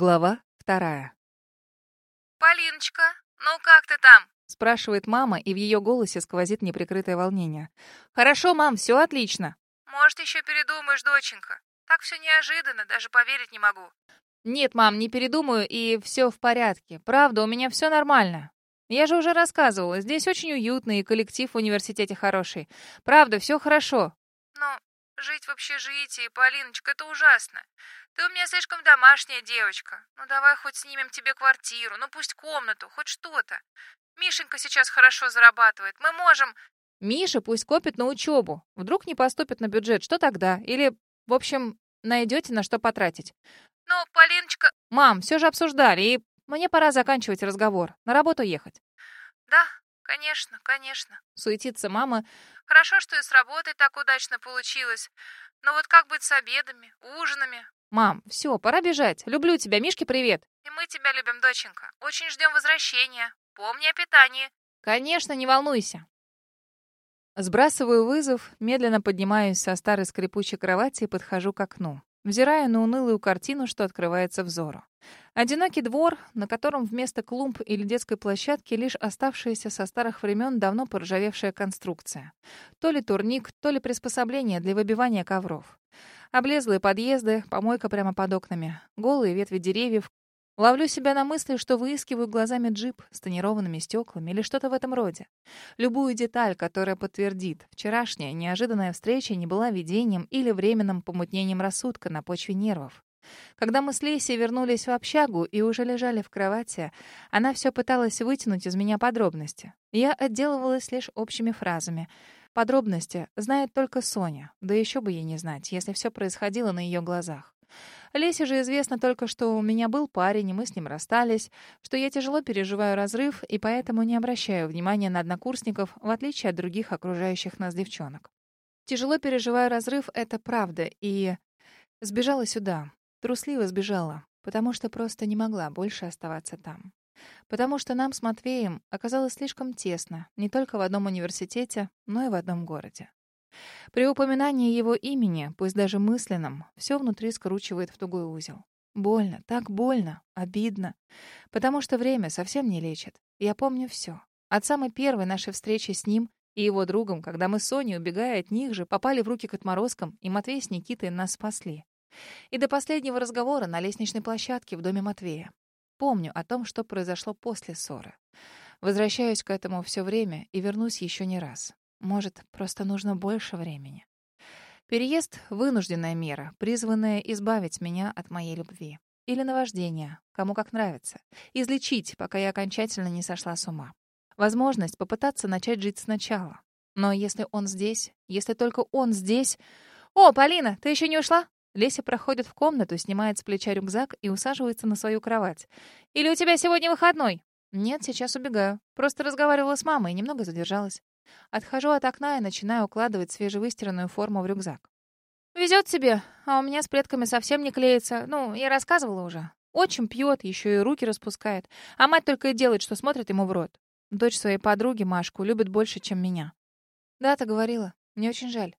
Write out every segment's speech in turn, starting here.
Глава вторая. «Полиночка, ну как ты там?» Спрашивает мама, и в ее голосе сквозит неприкрытое волнение. «Хорошо, мам, все отлично». «Может, еще передумаешь, доченька? Так все неожиданно, даже поверить не могу». «Нет, мам, не передумаю, и все в порядке. Правда, у меня все нормально. Я же уже рассказывала, здесь очень уютно, и коллектив в университете хороший. Правда, все хорошо». «Но жить в общежитии, Полиночка, это ужасно. Ты у меня слишком домашняя девочка. Ну давай хоть снимем тебе квартиру, ну пусть комнату, хоть что-то. Мишенька сейчас хорошо зарабатывает. Мы можем... Миша пусть копит на учебу. Вдруг не поступит на бюджет, что тогда? Или, в общем, найдете на что потратить. Ну, Полиночка... Мам, все же обсуждали, и мне пора заканчивать разговор. На работу ехать. Да, конечно, конечно. Суетится мама. Хорошо, что и с работой так удачно получилось. Но вот как быть с обедами, ужинами? Мам, все, пора бежать. Люблю тебя. Мишке привет. И мы тебя любим, доченька. Очень ждем возвращения. Помни о питании. Конечно, не волнуйся. Сбрасываю вызов, медленно поднимаюсь со старой скрипучей кровати и подхожу к окну. Взираю на унылую картину, что открывается взору. Одинокий двор, на котором вместо клумб или детской площадки лишь оставшаяся со старых времен давно поржавевшая конструкция. То ли турник, то ли приспособление для выбивания ковров. Облезлые подъезды, помойка прямо под окнами, голые ветви деревьев. Ловлю себя на мысли, что выискиваю глазами джип с тонированными стеклами или что-то в этом роде. Любую деталь, которая подтвердит, вчерашняя неожиданная встреча не была видением или временным помутнением рассудка на почве нервов. Когда мы с Лесей вернулись в общагу и уже лежали в кровати, она все пыталась вытянуть из меня подробности. Я отделывалась лишь общими фразами — Подробности знает только Соня, да еще бы ей не знать, если все происходило на ее глазах. Лесе же известно только, что у меня был парень, и мы с ним расстались, что я тяжело переживаю разрыв и поэтому не обращаю внимания на однокурсников, в отличие от других окружающих нас девчонок. Тяжело переживаю разрыв — это правда, и сбежала сюда, трусливо сбежала, потому что просто не могла больше оставаться там. Потому что нам с Матвеем оказалось слишком тесно, не только в одном университете, но и в одном городе. При упоминании его имени, пусть даже мысленном, все внутри скручивает в тугой узел. Больно, так больно, обидно. Потому что время совсем не лечит. Я помню все. От самой первой нашей встречи с ним и его другом, когда мы с Соней, убегая от них же, попали в руки к отморозкам, и Матвей с Никитой нас спасли. И до последнего разговора на лестничной площадке в доме Матвея. Помню о том, что произошло после ссоры. Возвращаюсь к этому все время и вернусь еще не раз. Может, просто нужно больше времени. Переезд — вынужденная мера, призванная избавить меня от моей любви. Или наваждения, кому как нравится. Излечить, пока я окончательно не сошла с ума. Возможность попытаться начать жить сначала. Но если он здесь, если только он здесь... «О, Полина, ты еще не ушла?» Леся проходит в комнату, снимает с плеча рюкзак и усаживается на свою кровать. «Или у тебя сегодня выходной?» «Нет, сейчас убегаю. Просто разговаривала с мамой и немного задержалась». Отхожу от окна и начинаю укладывать свежевыстиранную форму в рюкзак. «Везет тебе, а у меня с предками совсем не клеится. Ну, я рассказывала уже. Отчим пьет, еще и руки распускает. А мать только и делает, что смотрит ему в рот. Дочь своей подруги, Машку, любит больше, чем меня». «Да, ты говорила. Мне очень жаль».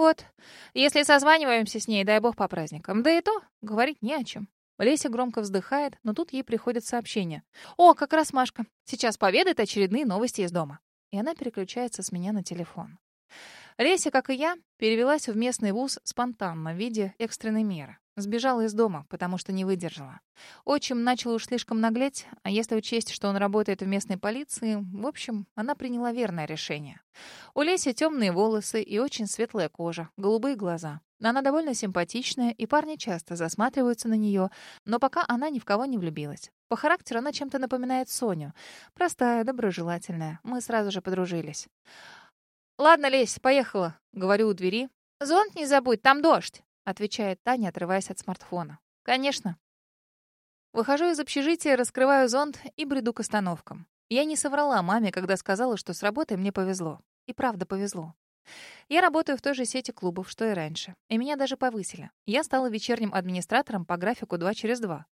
Вот, если созваниваемся с ней, дай бог по праздникам. Да и то, говорить не о чем. Леся громко вздыхает, но тут ей приходит сообщение. «О, как раз Машка. Сейчас поведает очередные новости из дома». И она переключается с меня на телефон. Леся, как и я, перевелась в местный вуз спонтанно в виде экстренной меры. Сбежала из дома, потому что не выдержала. Отчим начал уж слишком наглеть, а если учесть, что он работает в местной полиции, в общем, она приняла верное решение. У Леси темные волосы и очень светлая кожа, голубые глаза. Она довольно симпатичная, и парни часто засматриваются на нее, но пока она ни в кого не влюбилась. По характеру она чем-то напоминает Соню. Простая, доброжелательная. Мы сразу же подружились. «Ладно, Лесь, поехала», — говорю у двери. «Зонт не забудь, там дождь» отвечает Таня, отрываясь от смартфона. Конечно. Выхожу из общежития, раскрываю зонт и бреду к остановкам. Я не соврала маме, когда сказала, что с работой мне повезло. И правда повезло. Я работаю в той же сети клубов, что и раньше. И меня даже повысили. Я стала вечерним администратором по графику 2 через 2.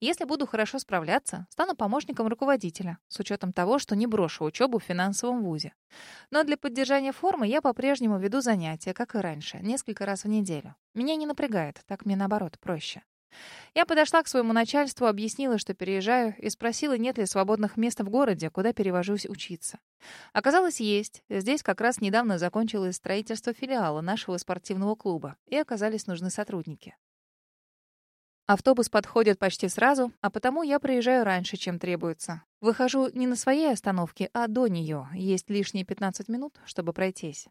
Если буду хорошо справляться, стану помощником руководителя, с учетом того, что не брошу учебу в финансовом вузе. Но для поддержания формы я по-прежнему веду занятия, как и раньше, несколько раз в неделю. Меня не напрягает, так мне наоборот проще. Я подошла к своему начальству, объяснила, что переезжаю, и спросила, нет ли свободных мест в городе, куда перевожусь учиться. Оказалось, есть. Здесь как раз недавно закончилось строительство филиала нашего спортивного клуба, и оказались нужны сотрудники. Автобус подходит почти сразу, а потому я приезжаю раньше, чем требуется. Выхожу не на своей остановке, а до нее. Есть лишние 15 минут, чтобы пройтись.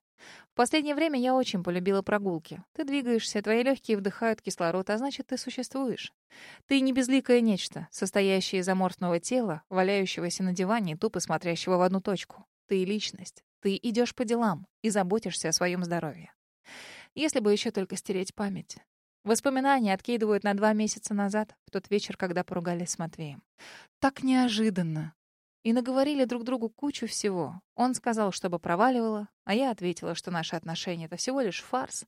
В последнее время я очень полюбила прогулки. Ты двигаешься, твои легкие вдыхают кислород, а значит, ты существуешь. Ты не безликое нечто, состоящее из аморфного тела, валяющегося на диване и тупо смотрящего в одну точку. Ты личность. Ты идешь по делам и заботишься о своем здоровье. Если бы еще только стереть память. Воспоминания откидывают на два месяца назад, в тот вечер, когда поругались с Матвеем. Так неожиданно. И наговорили друг другу кучу всего. Он сказал, чтобы проваливало, а я ответила, что наши отношения — это всего лишь фарс,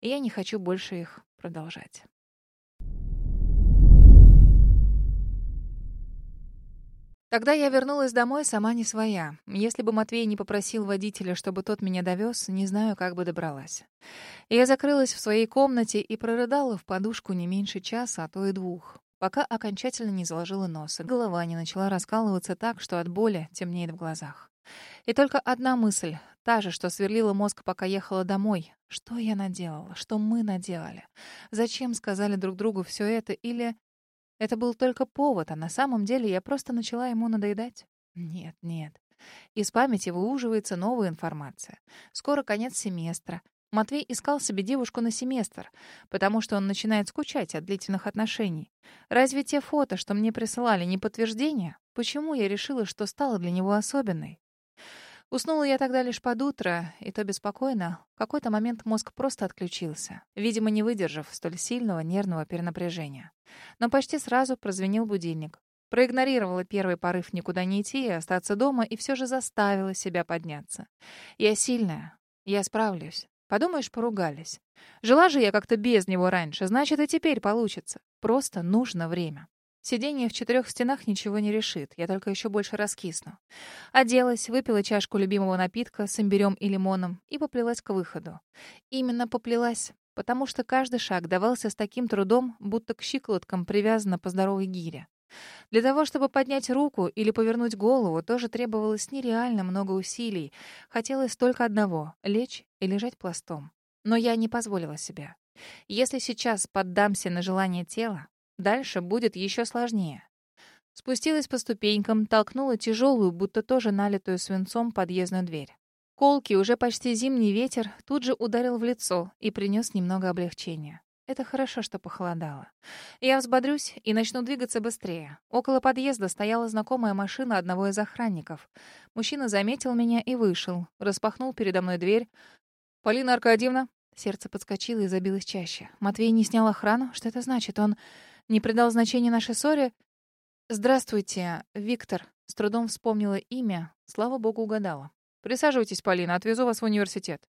и я не хочу больше их продолжать. Тогда я вернулась домой сама не своя. Если бы Матвей не попросил водителя, чтобы тот меня довез, не знаю, как бы добралась. Я закрылась в своей комнате и прорыдала в подушку не меньше часа, а то и двух, пока окончательно не заложила нос, и голова не начала раскалываться так, что от боли темнеет в глазах. И только одна мысль, та же, что сверлила мозг, пока ехала домой. Что я наделала? Что мы наделали? Зачем сказали друг другу все это? Или это был только повод, а на самом деле я просто начала ему надоедать. Нет, нет. Из памяти выуживается новая информация. Скоро конец семестра. Матвей искал себе девушку на семестр, потому что он начинает скучать от длительных отношений. Разве те фото, что мне присылали, не подтверждение? Почему я решила, что стала для него особенной? Уснула я тогда лишь под утро, и то беспокойно. В какой-то момент мозг просто отключился, видимо, не выдержав столь сильного нервного перенапряжения. Но почти сразу прозвенел будильник. Проигнорировала первый порыв никуда не идти и остаться дома, и все же заставила себя подняться. Я сильная, я справлюсь. Подумаешь, поругались. Жила же я как-то без него раньше, значит, и теперь получится. Просто нужно время. Сидение в четырех стенах ничего не решит, я только еще больше раскисну. Оделась, выпила чашку любимого напитка с имбирем и лимоном и поплелась к выходу. Именно поплелась, потому что каждый шаг давался с таким трудом, будто к щиколоткам привязана по здоровой гире. Для того, чтобы поднять руку или повернуть голову, тоже требовалось нереально много усилий. Хотелось только одного — лечь и лежать пластом. Но я не позволила себе. Если сейчас поддамся на желание тела, Дальше будет еще сложнее. Спустилась по ступенькам, толкнула тяжелую, будто тоже налитую свинцом, подъездную дверь. Колкий, уже почти зимний ветер, тут же ударил в лицо и принес немного облегчения. Это хорошо, что похолодало. Я взбодрюсь и начну двигаться быстрее. Около подъезда стояла знакомая машина одного из охранников. Мужчина заметил меня и вышел. Распахнул передо мной дверь. «Полина Аркадьевна?» Сердце подскочило и забилось чаще. Матвей не снял охрану? Что это значит? Он не придал значения нашей ссоре. «Здравствуйте, Виктор». С трудом вспомнила имя. Слава богу, угадала. «Присаживайтесь, Полина, отвезу вас в университет».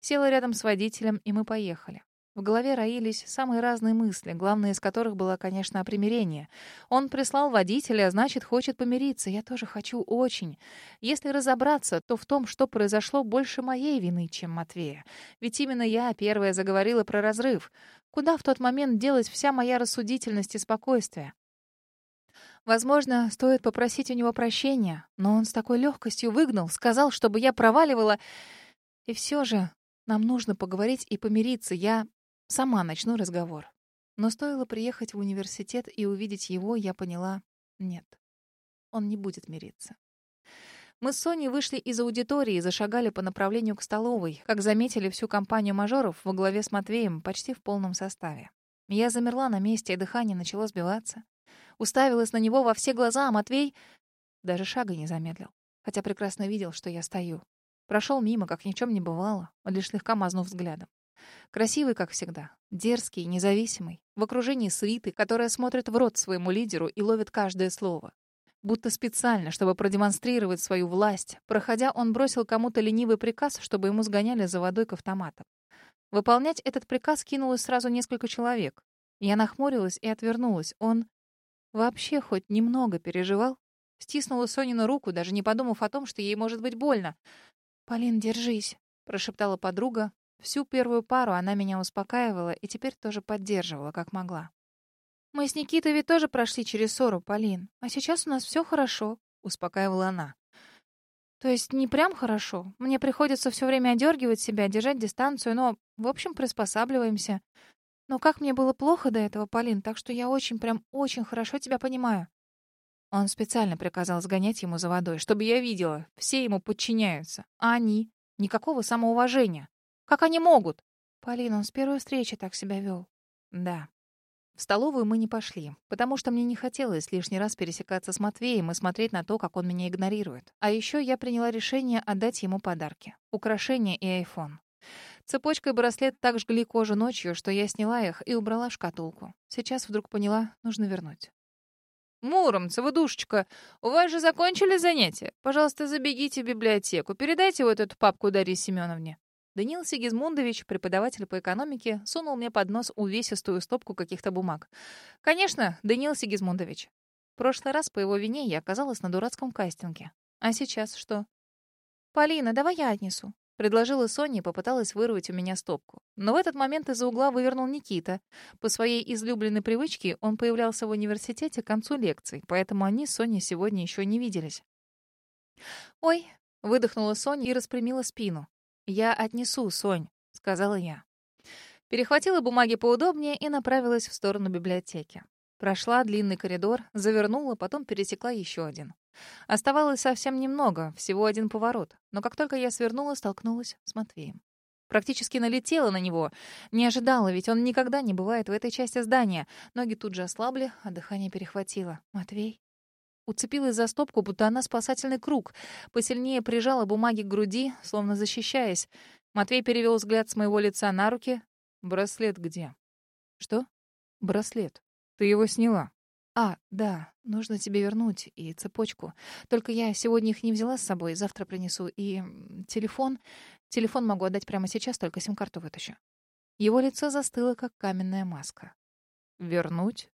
Села рядом с водителем, и мы поехали. В голове роились самые разные мысли, главная из которых была, конечно, о примирении. Он прислал водителя, значит, хочет помириться. Я тоже хочу очень. Если разобраться, то в том, что произошло, больше моей вины, чем Матвея. Ведь именно я первая заговорила про разрыв. Куда в тот момент делась вся моя рассудительность и спокойствие? Возможно, стоит попросить у него прощения, но он с такой легкостью выгнал, сказал, чтобы я проваливала. И все же нам нужно поговорить и помириться. Я Сама начну разговор. Но стоило приехать в университет и увидеть его, я поняла — нет, он не будет мириться. Мы с Соней вышли из аудитории и зашагали по направлению к столовой, как заметили всю компанию мажоров во главе с Матвеем почти в полном составе. Я замерла на месте, и дыхание начало сбиваться. Уставилась на него во все глаза, а Матвей даже шага не замедлил, хотя прекрасно видел, что я стою. Прошел мимо, как ни чем не бывало, лишь слегка мазнув взглядом. Красивый, как всегда, дерзкий, независимый, в окружении свиты, которая смотрит в рот своему лидеру и ловит каждое слово. Будто специально, чтобы продемонстрировать свою власть, проходя, он бросил кому-то ленивый приказ, чтобы ему сгоняли за водой к автоматам. Выполнять этот приказ кинулось сразу несколько человек. Я нахмурилась и отвернулась. Он вообще хоть немного переживал? Стиснула Сонину руку, даже не подумав о том, что ей может быть больно. «Полин, держись», — прошептала подруга, Всю первую пару она меня успокаивала и теперь тоже поддерживала, как могла. Мы с Никитой ведь тоже прошли через ссору, Полин. А сейчас у нас все хорошо, успокаивала она. То есть не прям хорошо. Мне приходится все время одергивать себя, держать дистанцию, но, в общем, приспосабливаемся. Но как мне было плохо до этого, Полин, так что я очень, прям очень хорошо тебя понимаю. Он специально приказал сгонять ему за водой, чтобы я видела, все ему подчиняются. А они? Никакого самоуважения. Как они могут? Полин, он с первой встречи так себя вел. Да, в столовую мы не пошли, потому что мне не хотелось лишний раз пересекаться с Матвеем и смотреть на то, как он меня игнорирует. А еще я приняла решение отдать ему подарки. Украшения и айфон. Цепочка и браслет так жгли кожу ночью, что я сняла их и убрала в шкатулку. Сейчас вдруг поняла, нужно вернуть. «Муромцева, душечка, у вас же закончили занятия? Пожалуйста, забегите в библиотеку, передайте вот эту папку Дарье Семеновне». Даниил Сигизмундович, преподаватель по экономике, сунул мне под нос увесистую стопку каких-то бумаг. «Конечно, Даниил Сигизмундович. Прошлый раз по его вине я оказалась на дурацком кастинге. А сейчас что?» «Полина, давай я отнесу», — предложила Соня и попыталась вырвать у меня стопку. Но в этот момент из-за угла вывернул Никита. По своей излюбленной привычке он появлялся в университете к концу лекций, поэтому они с Соней сегодня еще не виделись. «Ой», — выдохнула Соня и распрямила спину. «Я отнесу, Сонь», — сказала я. Перехватила бумаги поудобнее и направилась в сторону библиотеки. Прошла длинный коридор, завернула, потом пересекла еще один. Оставалось совсем немного, всего один поворот. Но как только я свернула, столкнулась с Матвеем. Практически налетела на него. Не ожидала, ведь он никогда не бывает в этой части здания. Ноги тут же ослабли, а дыхание перехватило. «Матвей?» Уцепилась за стопку, будто она спасательный круг. Посильнее прижала бумаги к груди, словно защищаясь. Матвей перевел взгляд с моего лица на руки. «Браслет где?» «Что?» «Браслет. Ты его сняла». «А, да, нужно тебе вернуть и цепочку. Только я сегодня их не взяла с собой, завтра принесу. И телефон... Телефон могу отдать прямо сейчас, только сим-карту вытащу». Его лицо застыло, как каменная маска. «Вернуть?